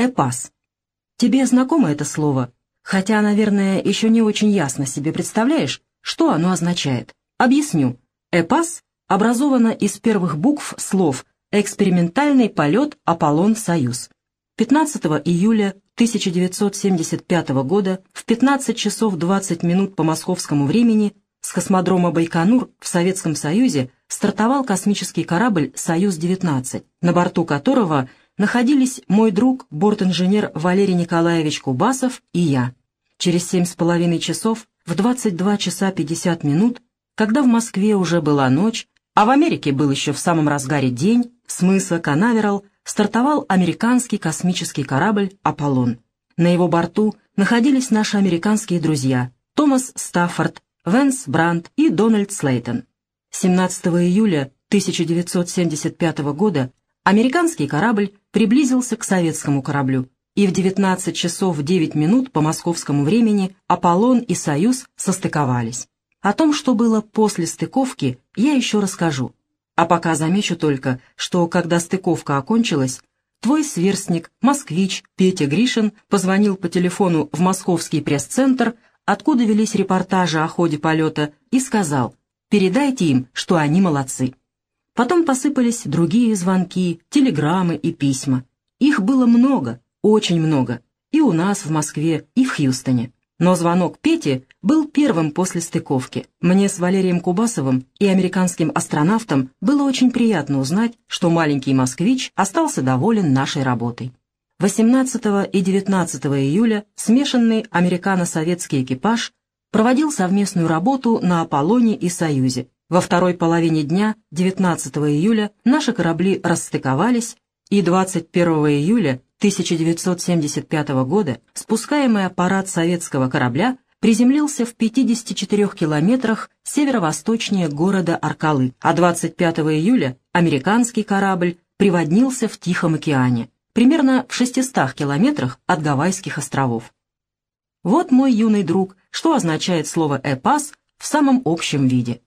Эпас. Тебе знакомо это слово? Хотя, наверное, еще не очень ясно себе представляешь, что оно означает. Объясню. Эпас образовано из первых букв слов «Экспериментальный полет Аполлон-Союз». 15 июля 1975 года в 15 часов 20 минут по московскому времени с космодрома Байконур в Советском Союзе стартовал космический корабль «Союз-19», на борту которого находились мой друг, бортинженер Валерий Николаевич Кубасов и я. Через семь с половиной часов, в 22 часа 50 минут, когда в Москве уже была ночь, а в Америке был еще в самом разгаре день, с мыса Канаверал стартовал американский космический корабль «Аполлон». На его борту находились наши американские друзья Томас Стаффорд, Венс Брандт и Дональд Слейтон. 17 июля 1975 года американский корабль приблизился к советскому кораблю, и в 19 часов 9 минут по московскому времени «Аполлон» и «Союз» состыковались. О том, что было после стыковки, я еще расскажу. А пока замечу только, что когда стыковка окончилась, твой сверстник, москвич Петя Гришин позвонил по телефону в московский пресс-центр, откуда велись репортажи о ходе полета, и сказал «Передайте им, что они молодцы». Потом посыпались другие звонки, телеграммы и письма. Их было много, очень много, и у нас в Москве, и в Хьюстоне. Но звонок Пети был первым после стыковки. Мне с Валерием Кубасовым и американским астронавтом было очень приятно узнать, что маленький москвич остался доволен нашей работой. 18 и 19 июля смешанный американо-советский экипаж проводил совместную работу на Аполлоне и Союзе. Во второй половине дня, 19 июля, наши корабли расстыковались, и 21 июля 1975 года спускаемый аппарат советского корабля приземлился в 54 километрах северо-восточнее города Аркалы, а 25 июля американский корабль приводнился в Тихом океане, примерно в 600 километрах от Гавайских островов. Вот мой юный друг, что означает слово «эпас» в самом общем виде.